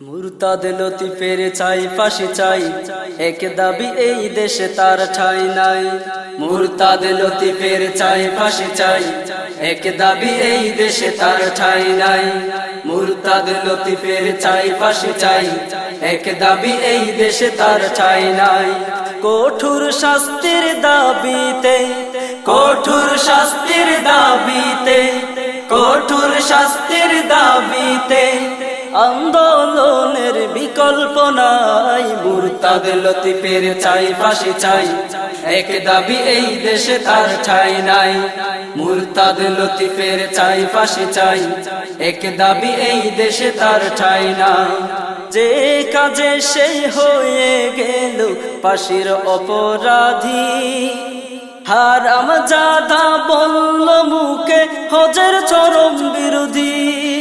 মুরতাদ লতিফের চাই, ফাঁসি চাই। এক দাবি এই দেশে তার ঠাই নাই। মুরতাদ লতিফের চাই, ফাঁসি চাই। এক দাবি এই দেশে তার ঠাই নাই। মুরতাদ লতিফের চাই, ফাঁসি চাই। এক দাবি এই দেশে তার ঠাই নাই। কঠোর শাস্তির দাবিতে, কঠোর শাস্তির দাবিতে, কঠোর শাস্তির দাবিতে আন্দোলনের বিকল্প নাই। মুরতাদ লতিফের চাই, ফাঁসি চাই। এক দাবি এই দেশে তার ঠাই নাই। মুরতাদ লতিফের চাই, ফাঁসি চাই। এক দাবি এই দেশে তার ঠাই নাই। যে কাজে সেই হয়ে গেল পাশির অপরাধী। হারাম জাদা বলল, মুখে হজের চরম বিরোধী।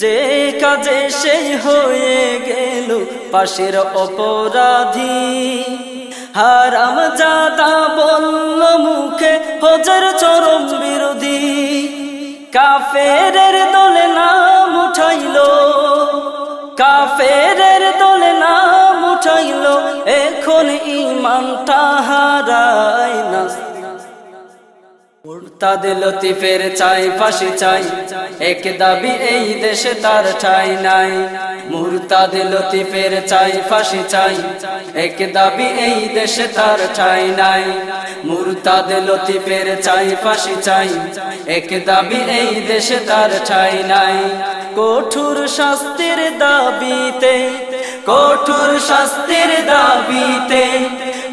যে কাজে সেই হয়ে গেল পাশের অপরাধী। হারাম জাদা বলল মুখে হজের চরম বিরোধী। কাফের দলে নাম উঠাইল কাফের দলে নাম উঠাইল, এখন ইমান হারাই মুরতাদ লতিফের চাই, ফাঁসি চাই। এক দাবি এই দেশে তার ঠাই নাই। মুরতাদ লতিফের চাই, ফাঁসি চাই। এক দাবি এই দেশে তার ঠাই নাই। মুরতাদ লতিফের চাই, ফাঁসি চাই। এক দাবি এই দেশে তার ঠাই নাই। কঠোর শাস্তির দাবিতে, কঠোর শাস্তির দাবিতে,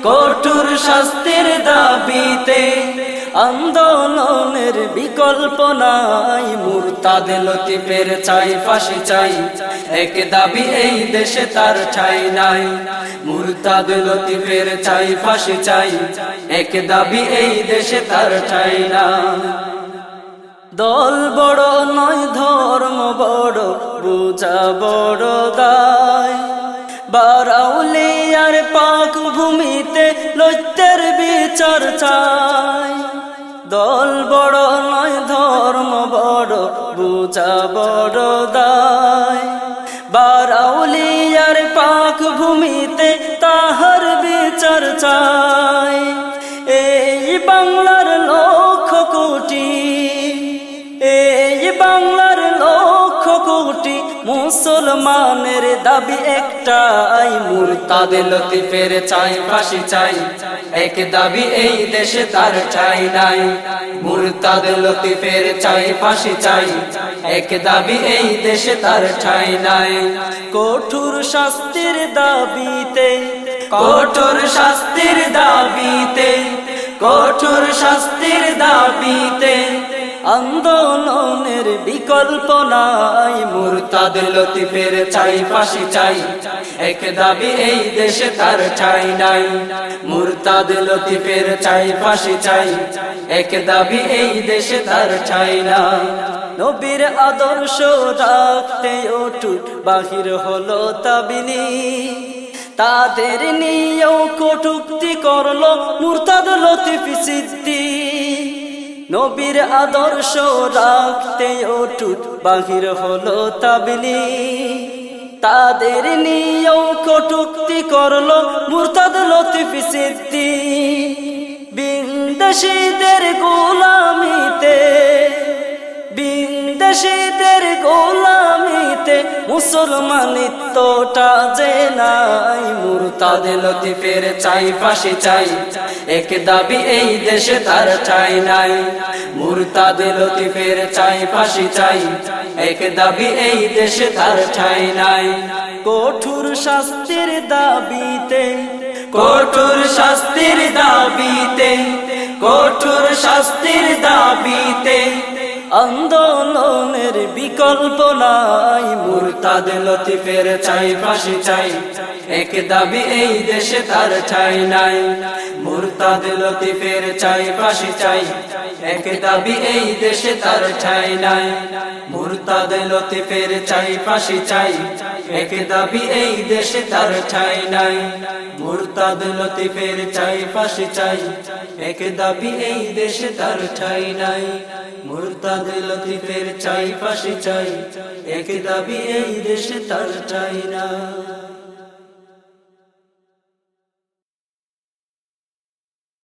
কঠোর শাস্তির দাবিতে আন্দোলনের বিকল্প নাই। মুরতাদ লতিফের চাই, ফাঁসি চাই। এক দাবি এই দেশে তার ঠাই নাই। মুরতাদ লতিফের চাই, ফাঁসি চাই। এক দাবি এই দেশে তার ঠাই না দল বড় নয়, ধর্ম বড়, বুঝা বড় দায়। বারাউলিয়ার পাক ভূমিতে লৈত্যের বিচার চাই। দল বড় নয় ধর্ম বড় বুঝা বড় দায়। বারাউলিয়ার পাক ভূমিতে তাহার বিচার চাই। মুসলমানের দাবি একটাই, মুরতাদ লতিফের চাই, ফাঁসি চাই। এক দাবি এই দেশে তার ঠাই নাই। মুরতাদ লতিফের চাই, ফাঁসি চাই। এক দাবি এই দেশে তার ঠাই নাই। কঠোর শাস্তির দাবিতে, কঠোর শাস্তির দাবিতে, কঠোর শাস্তির দাবিতে আন্দোলনের বিকল্প নাই। মুরতাদ লতিফের চাই ফাঁসি চাই। এক দাবি এই দেশে তার ঠাই নাই। মুরতাদ লতিফের চাই ফাঁসি চাই। এক দাবি এই দেশে তার চাই নাই নবীর আদর্শ রাখতে ওটুট বাহির হলো তাবিলি তাদের নিয়েও কটুক্তি করল মুরতাদ লতিফি সিদ্ধি নবীর আদর্শ রাখতে অটুট, বাহির হলো তাবলি। তাদের নিয়েও কটুক্তি করল মুরতাদ লতিফি সিদ্ধি বিন্দেশীদের গোলামিতে বিন্দেশীদের গোলামিতে মুসলমানিত্বটা যে নাই মুরতাদ লতিফের চাই, ফাঁসি চাই। এক দাবি এই দেশে তার চাই নাই। মুরতাদ লতিফের চাই, ফাঁসি চাই। এক দাবি এই দেশে তার ঠাই নাই। কঠোর শাস্তির দাবিতে, কঠোর শাস্তির দাবিতে, কঠোর শাস্তির দাবিতে আন্দোলনের বিকল্প নাই। মুরতাদ লতিফের চাই ফাঁসি চাই। এক দাবি এই দেশে তার ঠাই নাই। মুরতাদ লতিফের চাই ফাঁসি চাই। এক দাবি এই দেশে তার ঠাই নাই। মুরতাদ লতিফের চাই ফাঁসি চাই। এক দাবি এই দেশে তার ঠাই নাই। মুরতাদ লতিফের চাই ফাঁসি চাই। এক দাবি এই দেশে তার ঠাই নাই। লতিফের চাই পাশে চাই। এক দাবি এই দেশে তার চাই না।